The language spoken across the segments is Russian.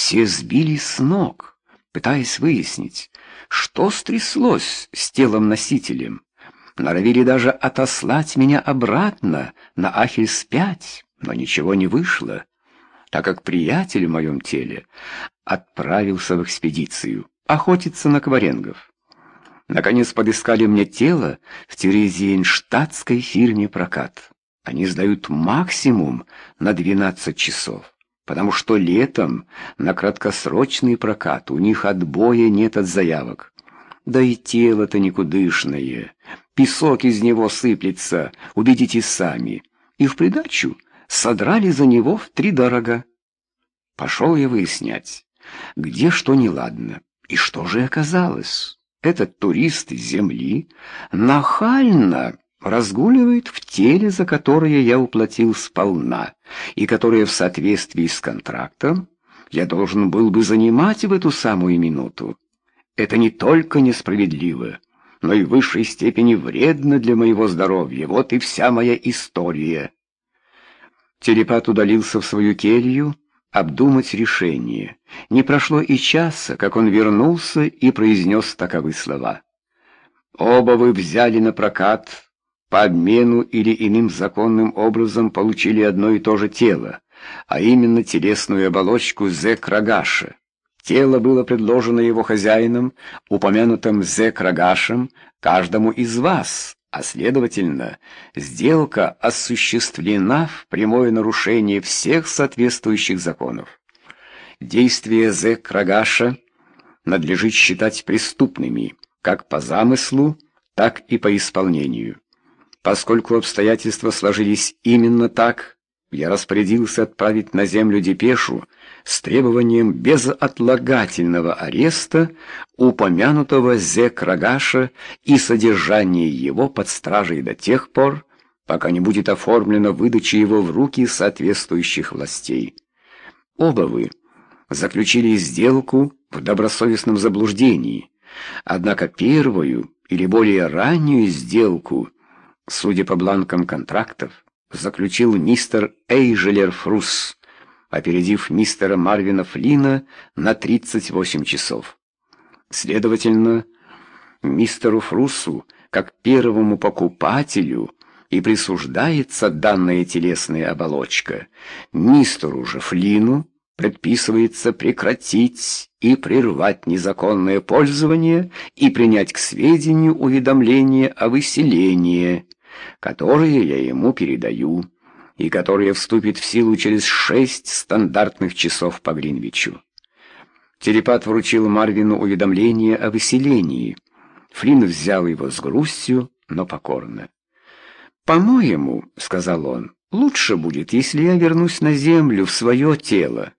Все сбились с ног, пытаясь выяснить, что стряслось с телом-носителем. Норовили даже отослать меня обратно на Ахельс-5, но ничего не вышло, так как приятель в моем теле отправился в экспедицию охотиться на кваренгов. Наконец подыскали мне тело в Терезиенштадтской фирме «Прокат». Они сдают максимум на 12 часов, потому что летом на краткосрочный прокат у них отбоя нет от заявок. Да и тело-то никудышное, песок из него сыплется, убедитесь сами. И в придачу содрали за него втридорога. Пошел я выяснять, где что неладно, и что же оказалось. Этот турист из земли нахально разгуливает в теле, за которое я уплатил сполна, и которое в соответствии с контрактом я должен был бы занимать в эту самую минуту. Это не только несправедливо, но и в высшей степени вредно для моего здоровья. Вот и вся моя история. Телепат удалился в свою келью, обдумать решение. Не прошло и часа, как он вернулся и произнес таковы слова. «Оба вы взяли на прокат, по обмену или иным законным образом получили одно и то же тело, а именно телесную оболочку Зекрагаша. Тело было предложено его хозяином, упомянутым Зекрагашем, каждому из вас, а следовательно, сделка осуществлена в прямое нарушение всех соответствующих законов. Действия Зе Крагаша надлежит считать преступными, как по замыслу, так и по исполнению. Поскольку обстоятельства сложились именно так, я распорядился отправить на землю депешу с требованием безотлагательного ареста упомянутого Зекрагаша и содержания его под стражей до тех пор, пока не будет оформлена выдача его в руки соответствующих властей. Оба вы заключили сделку в добросовестном заблуждении, однако первую или более раннюю сделку, судя по бланкам контрактов, заключил мистер Эйжелер Фрус, опередив мистера Марвина Флина на 38 часов. Следовательно, мистеру Фрусу, как первому покупателю, и присуждается данная телесная оболочка, мистеру же Флину предписывается прекратить и прервать незаконное пользование и принять к сведению уведомление о выселении, которые я ему передаю, и которое вступит в силу через шесть стандартных часов по Гринвичу. Телепат вручил Марвину уведомление о выселении. Флинн взял его с грустью, но покорно. «По-моему, — сказал он, — лучше будет, если я вернусь на землю, в свое тело.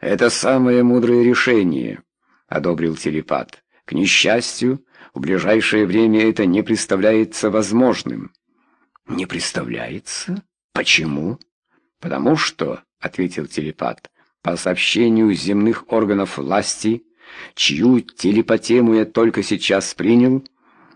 Это самое мудрое решение, — одобрил телепат. К несчастью, в ближайшее время это не представляется возможным. «Не представляется? Почему?» «Потому что», — ответил телепат, — «по сообщению земных органов власти, чью телепатему я только сейчас принял,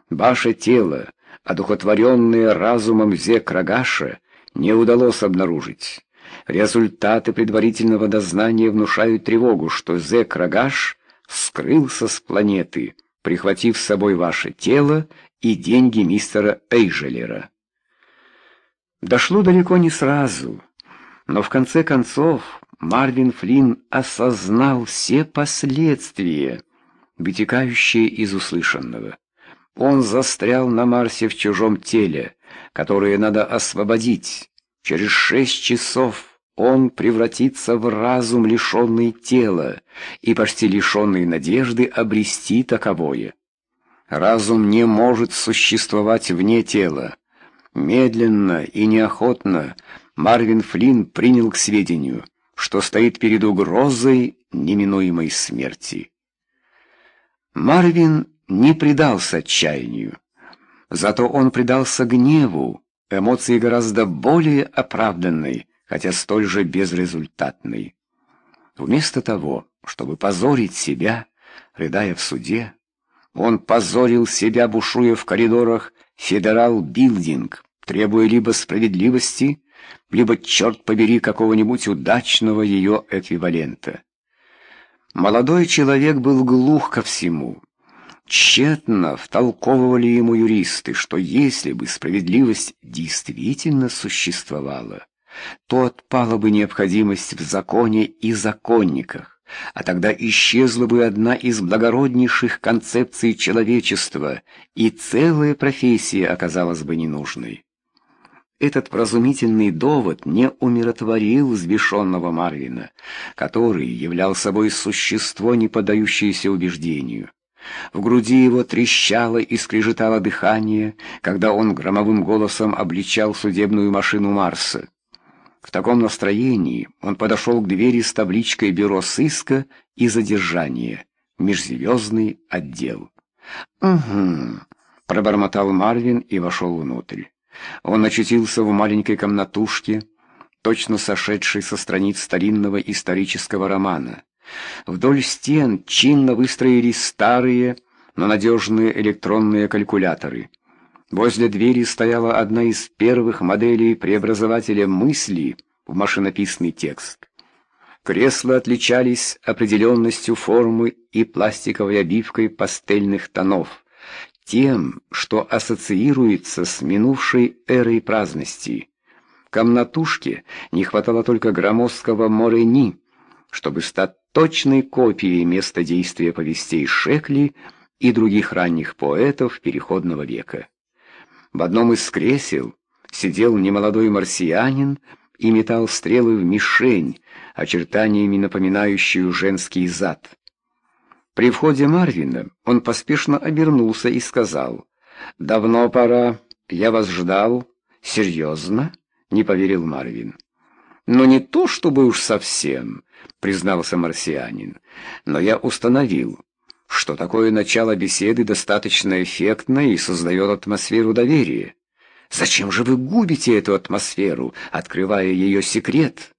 ваше тело, одухотворенное разумом Зекрагаша, не удалось обнаружить. Результаты предварительного дознания внушают тревогу, что Зекрагаш скрылся с планеты, прихватив с собой ваше тело и деньги мистера Эйжелера. Дошло далеко не сразу, но в конце концов Марвин Флинн осознал все последствия, вытекающие из услышанного. Он застрял на Марсе в чужом теле, которое надо освободить. Через шесть часов он превратится в разум, лишенный тела, и почти лишенный надежды обрести таковое. Разум не может существовать вне тела. Медленно и неохотно Марвин Флинн принял к сведению, что стоит перед угрозой неминуемой смерти. Марвин не предался отчаянию, зато он предался гневу, эмоции гораздо более оправданной, хотя столь же безрезультатной. Вместо того, чтобы позорить себя, рыдая в суде, он позорил себя, бушуя в коридорах Federal Building, требуя либо справедливости, либо, черт побери, какого-нибудь удачного ее эквивалента. Молодой человек был глух ко всему. Тщетно втолковывали ему юристы, что если бы справедливость действительно существовала, то отпала бы необходимость в законе и законниках, а тогда исчезла бы одна из благороднейших концепций человечества, и целая профессия оказалась бы ненужной. Этот вразумительный довод не умиротворил взбешенного Марвина, который являл собой существо, не поддающееся убеждению. В груди его трещало и скрежетало дыхание, когда он громовым голосом обличал судебную машину Марса. В таком настроении он подошел к двери с табличкой «Бюро сыска и задержания. Межзвездный отдел». «Угу», — пробормотал Марвин и вошел внутрь. Он очутился в маленькой комнатушке, точно сошедшей со страниц старинного исторического романа. Вдоль стен чинно выстроились старые, но надежные электронные калькуляторы. Возле двери стояла одна из первых моделей преобразователя мысли в машинописный текст. Кресла отличались определенностью формы и пластиковой обивкой пастельных тонов, тем, что ассоциируется с минувшей эрой праздности. Комнатушке не хватало только громоздкого морени, чтобы стать точной копией места действия повестей Шекли и других ранних поэтов переходного века. В одном из кресел сидел немолодой марсианин и метал стрелы в мишень, очертаниями напоминающую женский зад. При входе Марвина он поспешно обернулся и сказал, «Давно пора, я вас ждал. Серьезно?» — не поверил Марвин. «Но не то, чтобы уж совсем», — признался марсианин, «но я установил, что такое начало беседы достаточно эффектно и создает атмосферу доверия. Зачем же вы губите эту атмосферу, открывая ее секрет?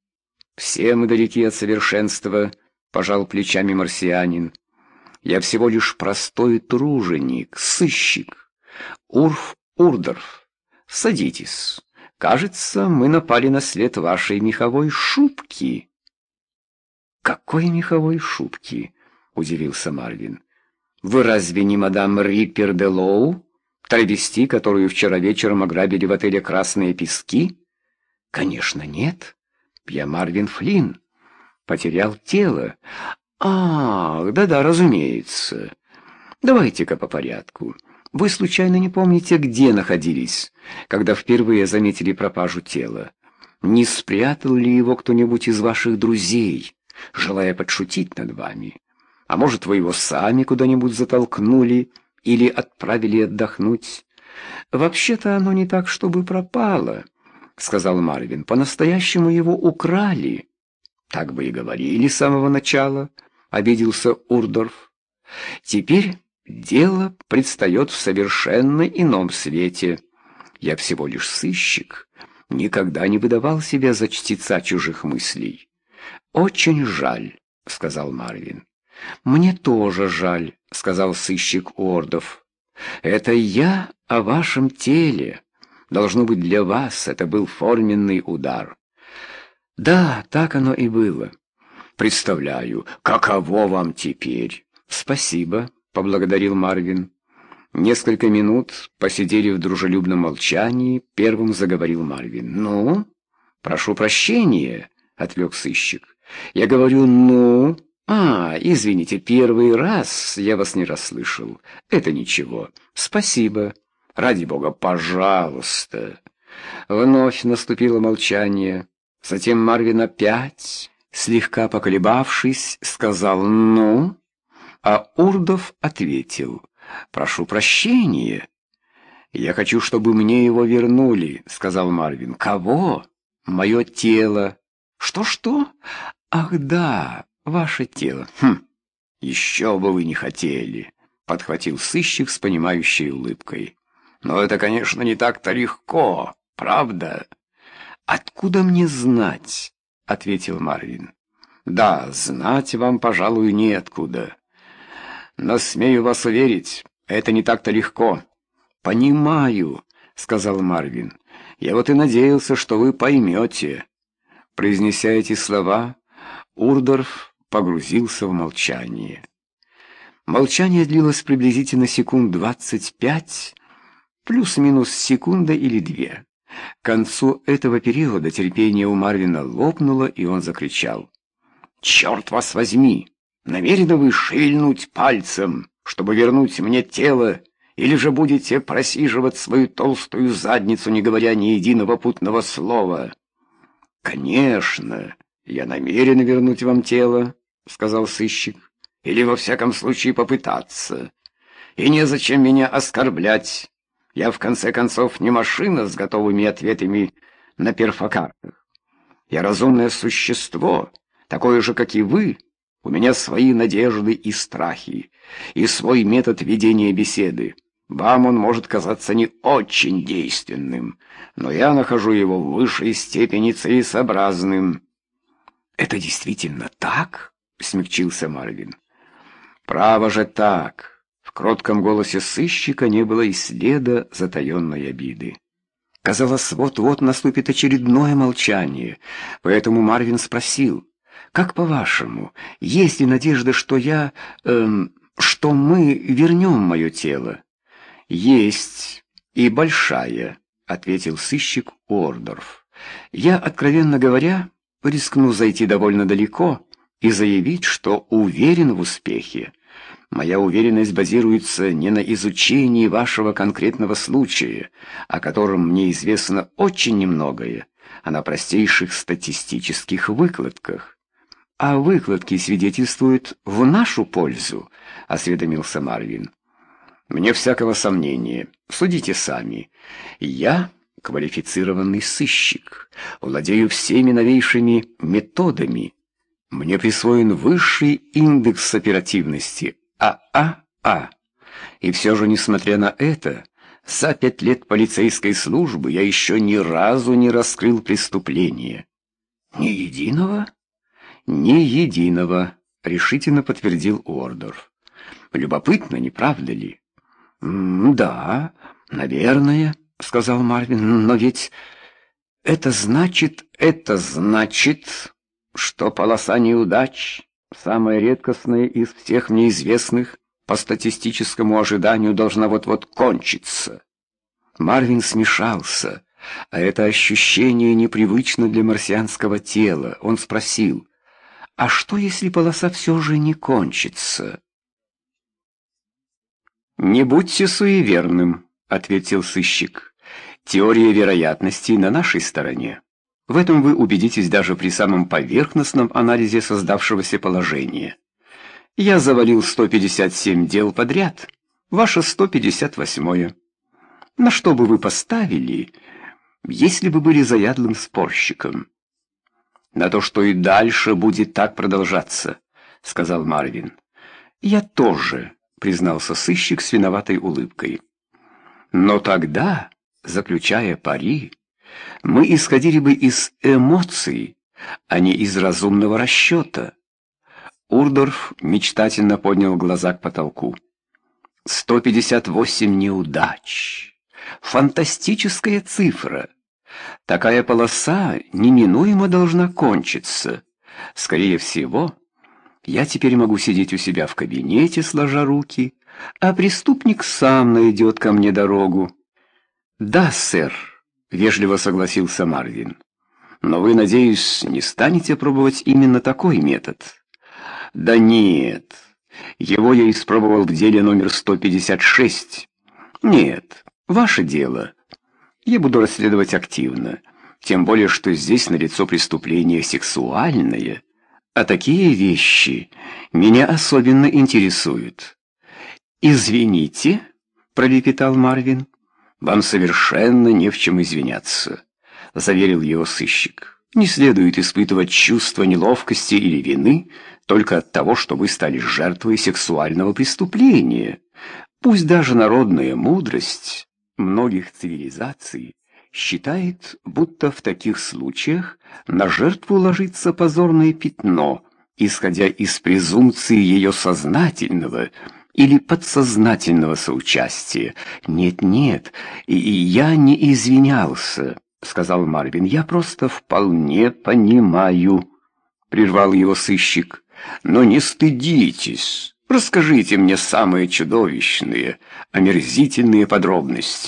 Все мы далеки от совершенства, пожал плечами марсианин. Я всего лишь простой труженик, сыщик. Урф Урдорф, садитесь. Кажется, мы напали на след вашей меховой шубки. Какой меховой шубки? удивился Марвин. Вы разве не мадам Риппер де Лоу, травести, которую вчера вечером ограбили в отеле «Красные пески»? Конечно, нет. Я Марвин Флинн. Потерял тело. Ах, да-да, разумеется. Давайте-ка по порядку. Вы случайно не помните, где находились, когда впервые заметили пропажу тела? Не спрятал ли его кто-нибудь из ваших друзей, желая подшутить над вами? А может, вы его сами куда-нибудь затолкнули или отправили отдохнуть? Вообще-то оно не так, чтобы пропало, — сказал Марвин. По-настоящему его украли. Так бы и говорили с самого начала, — обиделся Урдорф. Теперь дело предстает в совершенно ином свете. Я всего лишь сыщик, никогда не выдавал себя за чтеца чужих мыслей. «Очень жаль», — сказал Марвин. «Мне тоже жаль», — сказал сыщик Ордов. «Это я о вашем теле. Должно быть, для вас это был форменный удар». «Да, так оно и было. Представляю, каково вам теперь?» «Спасибо», — поблагодарил Марвин. Несколько минут посидели в дружелюбном молчании, первым заговорил Марвин. «Ну, прошу прощения», — отвлек сыщик. «Я говорю «ну», «А, извините, первый раз я вас не расслышал. Это ничего. Спасибо. Ради бога, пожалуйста». Вновь наступило молчание. Затем Марвин опять, слегка поколебавшись, сказал «ну», а Урдов ответил «прошу прощения». «Я хочу, чтобы мне его вернули», — сказал Марвин. «Кого?» «Мое тело». «Что-что? Ах, да, ваше тело. Хм, еще бы вы не хотели, подхватил сыщик с понимающей улыбкой. Но это, конечно, не так-то легко, правда? Откуда мне знать? ответил Марвин. Да, знать вам, пожалуй, неоткуда. Но смею вас уверить, это не так-то легко. Понимаю, сказал Марвин. Я вот и надеялся, что вы поймете. Произнеся эти слова, Урдорф погрузился в молчание. Молчание длилось приблизительно секунд двадцать пять, плюс-минус секунда или две. К концу этого периода терпение у Марвина лопнуло, и он закричал. «Черт вас возьми! Намерены вы шевельнуть пальцем, чтобы вернуть мне тело, или же будете просиживать свою толстую задницу, не говоря ни единого путного слова?» «Конечно, я намерен вернуть вам тело», — сказал сыщик или во всяком случае попытаться. И незачем меня оскорблять. Я, в конце концов, не машина с готовыми ответами на перфокартах. Я разумное существо, такое же, как и вы. У меня свои надежды и страхи, и свой метод ведения беседы. Вам он может казаться не очень действенным, но я нахожу его в высшей степени целесообразным. «Это действительно так?» — смягчился Марвин. «Право же так!» В кротком голосе сыщика не было и следа затаенной обиды. Казалось, вот-вот наступит очередное молчание, поэтому Марвин спросил, «Как по-вашему, есть ли надежда, что я... Эм, что мы вернем мое тело?» «Есть, и большая», — ответил сыщик Ордорф. «Я, откровенно говоря, рискну зайти довольно далеко и заявить, что уверен в успехе. Моя уверенность базируется не на изучении вашего конкретного случая, о котором мне известно очень немногое, а на простейших статистических выкладках. А выкладки свидетельствуют в нашу пользу, осведомился Марвин. Мне всякого сомнения. Судите сами. Я квалифицированный сыщик, владею всеми новейшими методами. Мне присвоен высший индекс оперативности ААА. И все же, несмотря на это, за пять лет полицейской службы я еще ни разу не раскрыл преступление. Ни единого? Ни единого, решительно подтвердил Уордорф. Любопытно, не правда ли? «Да, наверное», — сказал Марвин, — «но ведь это значит, это значит, что полоса неудач самая редкостная из всех мне известных, по статистическому ожиданию должна вот-вот кончиться. Марвин смешался, а это ощущение непривычно для марсианского тела. Он спросил, а что, если полоса все же не кончится? «Не будьте суеверным», — ответил сыщик. «Теория вероятностей на нашей стороне». В этом вы убедитесь даже при самом поверхностном анализе создавшегося положения. Я завалил 157 дел подряд, ваше 158-е. На что бы вы поставили, если бы были заядлым спорщиком? На то, что и дальше будет так продолжаться, сказал Марвин. Я тоже, признался сыщик с виноватой улыбкой. Но тогда, заключая пари, мы исходили бы из эмоций, а не из разумного расчета. Урдорф мечтательно поднял глаза к потолку. 158 неудач. Фантастическая цифра. Такая полоса неминуемо должна кончиться. Скорее всего, я теперь могу сидеть у себя в кабинете, сложа руки, а преступник сам найдет ко мне дорогу. Да, сэр. — вежливо согласился Марвин. «Но вы, надеюсь, не станете пробовать именно такой метод?» «Да нет. Его я испробовал в деле номер 156. Нет, ваше дело. Я буду расследовать активно, тем более, что здесь налицо преступление сексуальное, а такие вещи меня особенно интересуют». «Извините», — пролепетал Марвин, — «Вам совершенно не в чем извиняться», — заверил его сыщик. «Не следует испытывать чувство неловкости или вины только от того, что вы стали жертвой сексуального преступления. Пусть даже народная мудрость многих цивилизаций считает, будто в таких случаях на жертву ложится позорное пятно, исходя из презумпции ее сознательного, или подсознательного соучастия. Нет-нет, и я не извинялся, сказал Марвин. Я просто вполне понимаю, прервал его сыщик. Но не стыдитесь, расскажите мне самые чудовищные, омерзительные подробности.